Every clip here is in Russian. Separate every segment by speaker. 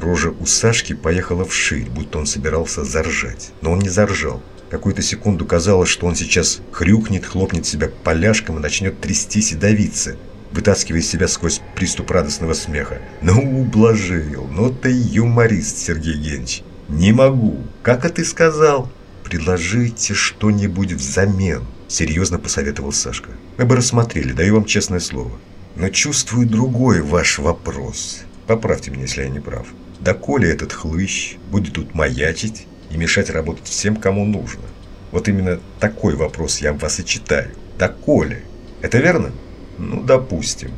Speaker 1: Рожа у Сашки поехала вширь, будто он собирался заржать. Но он не заржал. Какую-то секунду казалось, что он сейчас хрюкнет, хлопнет себя поляшком и начнет трястись и давиться, вытаскивая себя сквозь приступ радостного смеха. «Ну, ублажил, ну ты юморист, Сергей Генч. Не могу. Как это ты сказал?» «Предложите что-нибудь взамен», — серьезно посоветовал Сашка. «Мы бы рассмотрели, даю вам честное слово. Но чувствую другой ваш вопрос. Поправьте меня, если я не прав. Доколе этот хлыщ будет тут маячить и мешать работать всем, кому нужно? Вот именно такой вопрос я вас и читаю. Доколе? Это верно? Ну, допустим.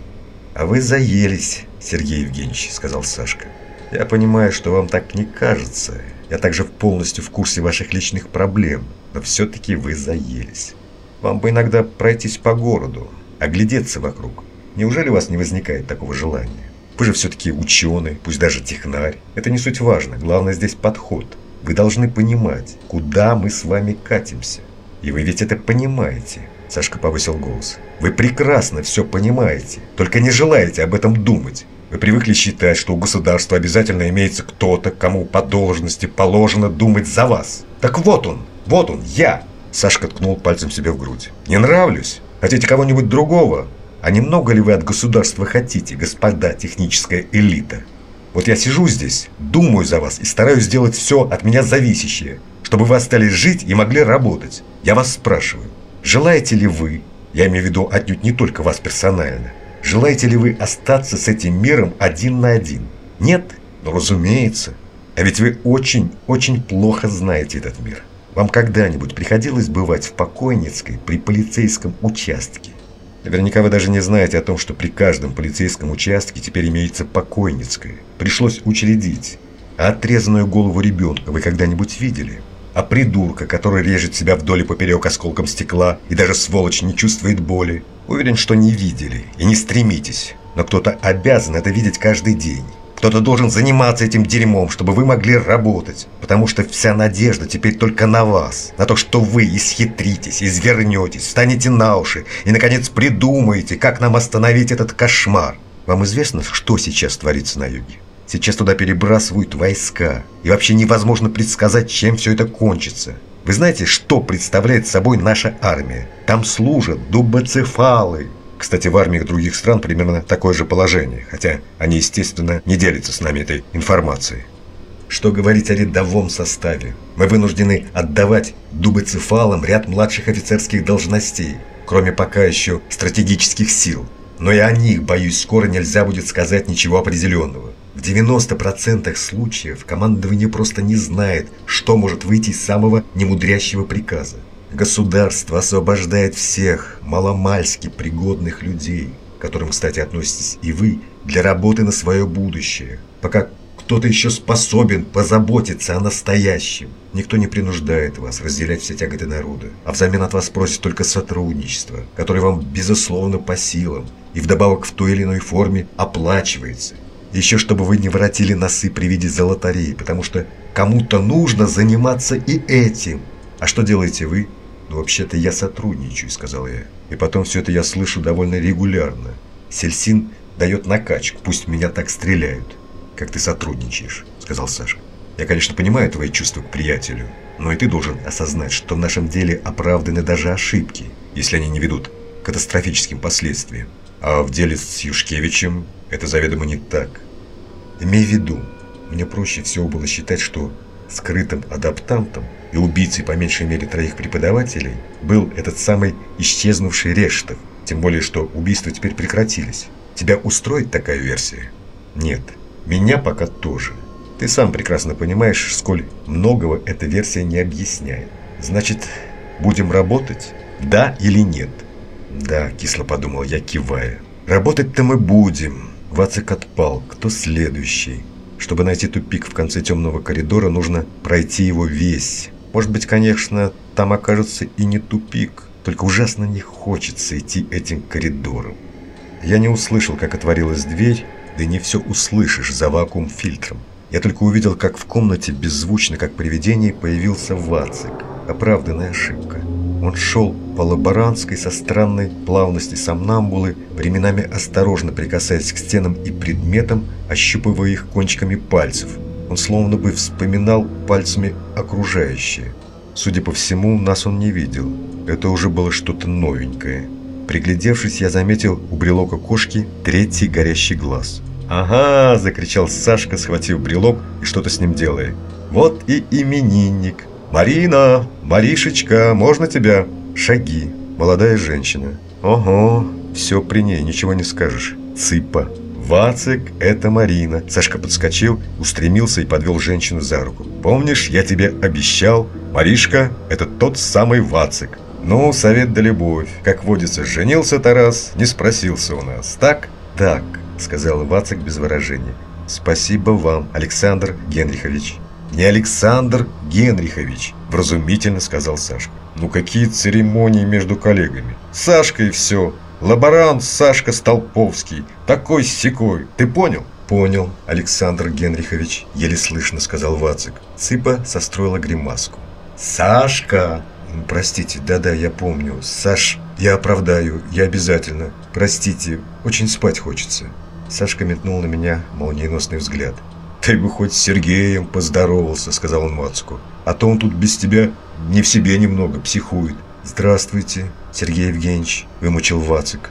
Speaker 1: А вы заелись, Сергей Евгеньевич, сказал Сашка. Я понимаю, что вам так не кажется. Я также полностью в курсе ваших личных проблем. Но все-таки вы заелись. Вам бы иногда пройтись по городу, оглядеться вокруг. Неужели у вас не возникает такого желания? Вы же все-таки ученый, пусть даже технарь. Это не суть важно, главное здесь подход. Вы должны понимать, куда мы с вами катимся. И вы ведь это понимаете. Сашка повысил голос. Вы прекрасно все понимаете, только не желаете об этом думать. Вы привыкли считать, что у государства обязательно имеется кто-то, кому по должности положено думать за вас. Так вот он, вот он, я. Сашка ткнул пальцем себе в грудь. Не нравлюсь? Хотите кого-нибудь другого? А немного ли вы от государства хотите, господа техническая элита? Вот я сижу здесь, думаю за вас и стараюсь сделать все от меня зависящее, чтобы вы остались жить и могли работать. Я вас спрашиваю, желаете ли вы, я имею в виду отнюдь не только вас персонально, желаете ли вы остаться с этим миром один на один? Нет? Ну, разумеется. А ведь вы очень-очень плохо знаете этот мир. Вам когда-нибудь приходилось бывать в покойницкой при полицейском участке? Наверняка вы даже не знаете о том, что при каждом полицейском участке теперь имеется покойницкая. Пришлось учредить. А отрезанную голову ребенка вы когда-нибудь видели? А придурка, который режет себя вдоль и поперек осколком стекла и даже сволочь не чувствует боли? Уверен, что не видели. И не стремитесь. Но кто-то обязан это видеть каждый день. Кто-то должен заниматься этим дерьмом, чтобы вы могли работать. Потому что вся надежда теперь только на вас. На то, что вы исхитритесь, извернетесь, встанете на уши и, наконец, придумаете, как нам остановить этот кошмар. Вам известно, что сейчас творится на юге? Сейчас туда перебрасывают войска. И вообще невозможно предсказать, чем все это кончится. Вы знаете, что представляет собой наша армия? Там служат дубоцефалы, кстати, в армиях других стран примерно такое же положение, хотя они, естественно, не делятся с нами этой информацией. Что говорить о рядовом составе? Мы вынуждены отдавать дубоцефалам ряд младших офицерских должностей, кроме пока еще стратегических сил. Но и о них, боюсь, скоро нельзя будет сказать ничего определенного. В 90% случаев командование просто не знает, что может выйти из самого немудрящего приказа. Государство освобождает всех маломальски пригодных людей, к которым, кстати, относитесь и вы, для работы на свое будущее, пока кто-то еще способен позаботиться о настоящем. Никто не принуждает вас разделять все тяготы народа, а взамен от вас просит только сотрудничество, которое вам, безусловно, по силам и вдобавок в той или иной форме оплачивается. Еще чтобы вы не воротили носы при виде золотарей, потому что кому-то нужно заниматься и этим. А что делаете вы? «Ну, вообще-то я сотрудничаю», — сказал я. «И потом все это я слышу довольно регулярно. Сельсин дает накачку, пусть меня так стреляют». «Как ты сотрудничаешь», — сказал Сашка. «Я, конечно, понимаю твои чувства к приятелю, но и ты должен осознать, что в нашем деле оправданы даже ошибки, если они не ведут к катастрофическим последствиям. А в деле с Юшкевичем это заведомо не так. Имей в виду, мне проще всего было считать, что скрытым адаптантом и убийцей по меньшей мере троих преподавателей был этот самый исчезнувший Рештов. Тем более, что убийства теперь прекратились. Тебя устроит такая версия? Нет. Меня пока тоже. Ты сам прекрасно понимаешь, сколь многого эта версия не объясняет. Значит, будем работать? Да или нет? Да, кисло подумал я, кивая. Работать-то мы будем. Вацик отпал. Кто следующий? Чтобы найти тупик в конце темного коридора, нужно пройти его весь. Может быть, конечно, там окажется и не тупик, только ужасно не хочется идти этим коридором. Я не услышал, как отворилась дверь, да не все услышишь за вакуум-фильтром. Я только увидел, как в комнате беззвучно, как привидение, появился Вацик. Оправданная ошибка. Он шел по лаборантской со странной плавностью сомнамбулы, временами осторожно прикасаясь к стенам и предметам, ощупывая их кончиками пальцев. Он словно бы вспоминал пальцами окружающее. Судя по всему, нас он не видел. Это уже было что-то новенькое. Приглядевшись, я заметил у брелока кошки третий горящий глаз. «Ага!» – закричал Сашка, схватив брелок и что-то с ним делая. «Вот и именинник! Марина! Маришечка, можно тебя?» Шаги. Молодая женщина. «Ого! Все при ней, ничего не скажешь. Цыпа!» «Вацик, это Марина!» Сашка подскочил, устремился и подвел женщину за руку. «Помнишь, я тебе обещал? Маришка, это тот самый Вацик!» «Ну, совет да любовь. Как водится, женился Тарас, не спросился у нас. Так?» «Так», — сказал Вацик без выражения. «Спасибо вам, Александр Генрихович». «Не Александр Генрихович», — вразумительно сказал Сашка. «Ну какие церемонии между коллегами? Сашка и все. Лаборант Сашка Столповский. Такой секой. Ты понял?» «Понял, Александр Генрихович», — еле слышно сказал Вацик. Цыпа состроила гримаску. «Сашка!» «Простите, да-да, я помню. Саш, я оправдаю, я обязательно. Простите, очень спать хочется». Сашка метнул на меня молниеносный взгляд. «Ты бы хоть с Сергеем поздоровался», — сказал он Вацку. «А то он тут без тебя не в себе немного, психует». «Здравствуйте, Сергей Евгеньевич», — вымучил Вацик.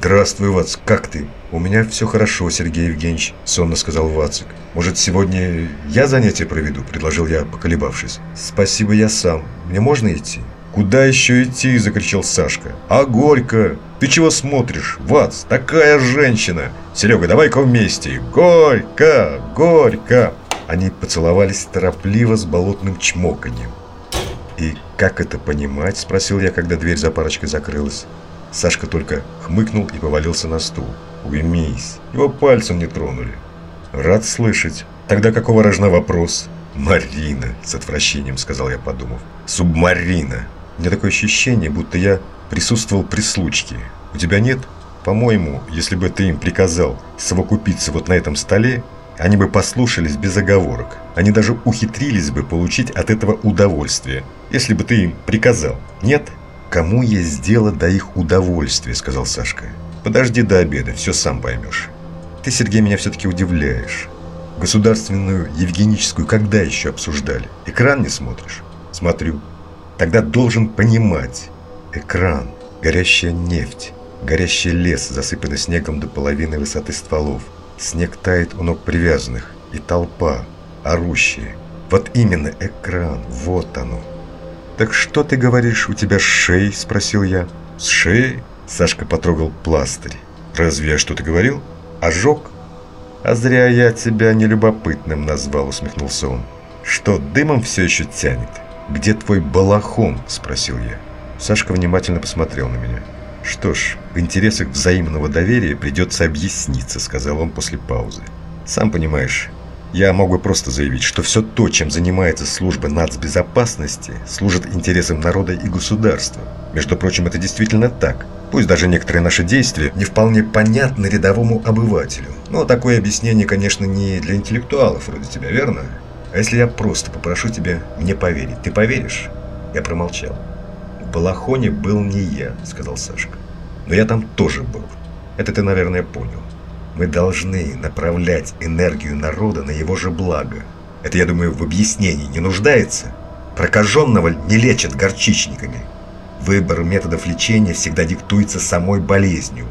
Speaker 1: «Здравствуй, Вацик, как ты?» «У меня все хорошо, Сергей Евгеньевич», — сонно сказал Вацик. «Может, сегодня я занятие проведу?» — предложил я, поколебавшись. «Спасибо, я сам. Мне можно идти?» «Куда еще идти?» – закричал Сашка. «А Горько? Ты чего смотришь? Вац, такая женщина! Серега, давай-ка вместе! Горько! Горько!» Они поцеловались торопливо с болотным чмоканьем. «И как это понимать?» – спросил я, когда дверь за парочкой закрылась. Сашка только хмыкнул и повалился на стул. «Уймись, его пальцем не тронули». «Рад слышать. Тогда какого рожна вопрос?» «Марина», — с отвращением сказал я, подумав. «Субмарина». У меня такое ощущение, будто я присутствовал при случке. У тебя нет? По-моему, если бы ты им приказал совокупиться вот на этом столе, они бы послушались без оговорок. Они даже ухитрились бы получить от этого удовольствие, если бы ты им приказал. Нет? Кому есть дело до их удовольствия, сказал Сашка. Подожди до обеда, все сам поймешь. Ты, Сергей, меня все-таки удивляешь. Государственную евгеническую когда еще обсуждали? Экран не смотришь? Смотрю. Тогда должен понимать. Экран, горящая нефть, горящий лес, засыпанный снегом до половины высоты стволов. Снег тает у ног привязанных. И толпа, орущая. Вот именно экран, вот оно. «Так что ты говоришь, у тебя шеей?» – спросил я. «С шеей?» – Сашка потрогал пластырь. «Разве я что-то говорил? Ожог?» «А зря я тебя нелюбопытным назвал», – усмехнулся он. «Что, дымом все еще тянет?» «Где твой балахон?» – спросил я. Сашка внимательно посмотрел на меня. «Что ж, в интересах взаимного доверия придется объясниться», – сказал он после паузы. «Сам понимаешь, я мог бы просто заявить, что все то, чем занимается служба нацбезопасности, служит интересам народа и государства. Между прочим, это действительно так. Пусть даже некоторые наши действия не вполне понятны рядовому обывателю. Но такое объяснение, конечно, не для интеллектуалов вроде тебя, верно? А если я просто попрошу тебя мне поверить, ты поверишь?» Я промолчал. «В Балахоне был не я», — сказал Сашка. «Но я там тоже был. Это ты, наверное, понял. Мы должны направлять энергию народа на его же благо. Это, я думаю, в объяснении не нуждается. Прокаженного не лечат горчичниками. Выбор методов лечения всегда диктуется самой болезнью.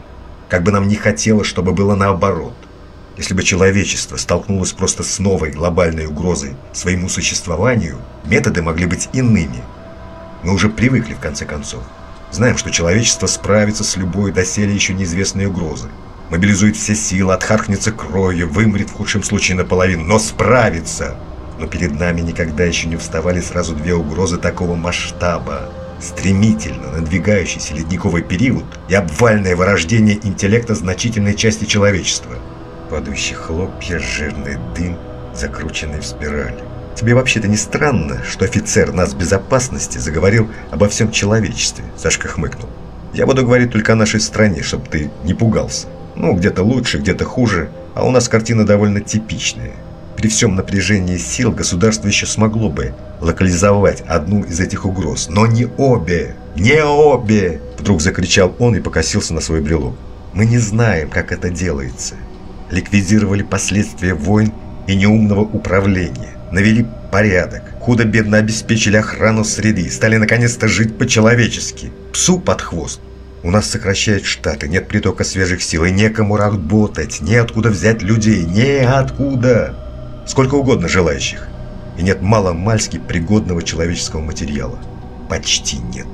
Speaker 1: Как бы нам не хотелось, чтобы было наоборот. Если бы человечество столкнулось просто с новой глобальной угрозой своему существованию, методы могли быть иными. Мы уже привыкли, в конце концов. Знаем, что человечество справится с любой доселе еще неизвестной угрозой. Мобилизует все силы, отхаркнется кровью, вымрет в худшем случае наполовину, но справится. Но перед нами никогда еще не вставали сразу две угрозы такого масштаба. Стремительно надвигающийся ледниковый период и обвальное вырождение интеллекта значительной части человечества – падающие хлопья, жирный дым, закрученный в спираль. Тебе вообще-то не странно, что офицер нас безопасности заговорил обо всем человечестве?» Сашка хмыкнул. «Я буду говорить только о нашей стране, чтобы ты не пугался. Ну, где-то лучше, где-то хуже, а у нас картина довольно типичная. При всем напряжении сил государство еще смогло бы локализовать одну из этих угроз, но не обе. «Не обе!» – вдруг закричал он и покосился на свой брелок. «Мы не знаем, как это делается. Ликвидировали последствия войн и неумного управления, навели порядок, худо-бедно обеспечили охрану среды, стали наконец-то жить по-человечески. Псу под хвост. У нас сокращают штаты, нет притока свежих сил, и некому работать, неоткуда взять людей, неоткуда. Сколько угодно желающих. И нет мало-мальски пригодного человеческого материала. Почти нет.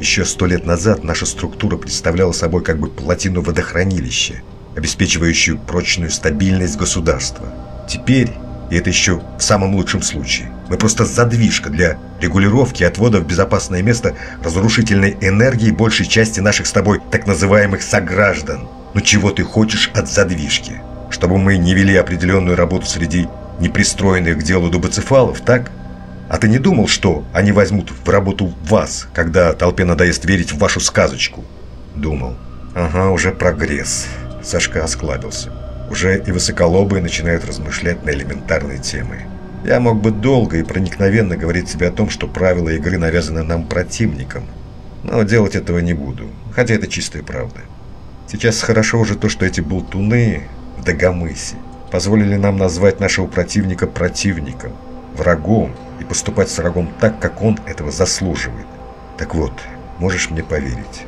Speaker 1: Еще сто лет назад наша структура представляла собой как бы плотину водохранилища, обеспечивающую прочную стабильность государства. Теперь и это еще в самом лучшем случае. Мы просто задвижка для регулировки и отвода в безопасное место разрушительной энергии большей части наших с тобой так называемых сограждан. Ну чего ты хочешь от задвижки? Чтобы мы не вели определенную работу среди непристроенных к делу дубоцефалов, так? А ты не думал, что они возьмут в работу вас, когда толпе надоест верить в вашу сказочку? Думал. Ага, уже прогресс. Сашка осклабился. Уже и высоколобые начинают размышлять на элементарные темы. Я мог бы долго и проникновенно говорить себе о том, что правила игры навязаны нам противникам. Но делать этого не буду, хотя это чистая правда. Сейчас хорошо уже то, что эти болтуны в Дагомысе позволили нам назвать нашего противника противником, врагом и поступать с врагом так, как он этого заслуживает. Так вот, можешь мне поверить,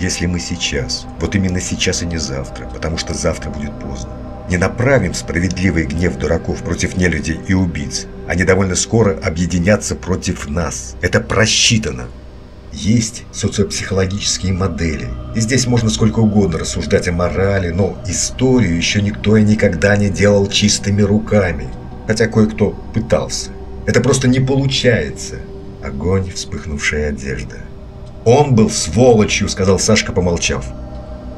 Speaker 1: если мы сейчас, вот именно сейчас и не завтра, потому что завтра будет поздно, не направим справедливый гнев дураков против нелюдей и убийц, они довольно скоро объединятся против нас. Это просчитано. Есть социопсихологические модели. И здесь можно сколько угодно рассуждать о морали, но историю еще никто и никогда не делал чистыми руками. Хотя кое-кто пытался. Это просто не получается. Огонь, вспыхнувшая одежда. «Он был сволочью», — сказал Сашка, помолчав.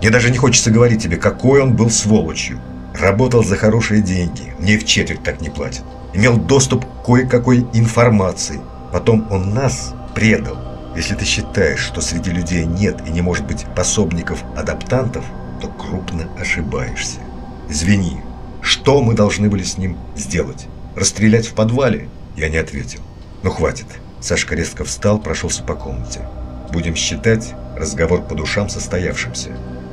Speaker 1: «Мне даже не хочется говорить тебе, какой он был сволочью. Работал за хорошие деньги, мне в четверть так не платят. Имел доступ к кое-какой информации. Потом он нас предал. Если ты считаешь, что среди людей нет и не может быть пособников-адаптантов, то крупно ошибаешься. Извини, что мы должны были с ним сделать? Расстрелять в подвале? Я не ответил. Ну хватит. Сашка резко встал, прошелся по комнате. Будем считать разговор по душам состоявшимся.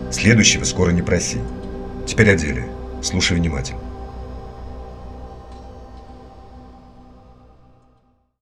Speaker 1: Следующего скоро не проси. Теперь о деле. Слушай внимательно.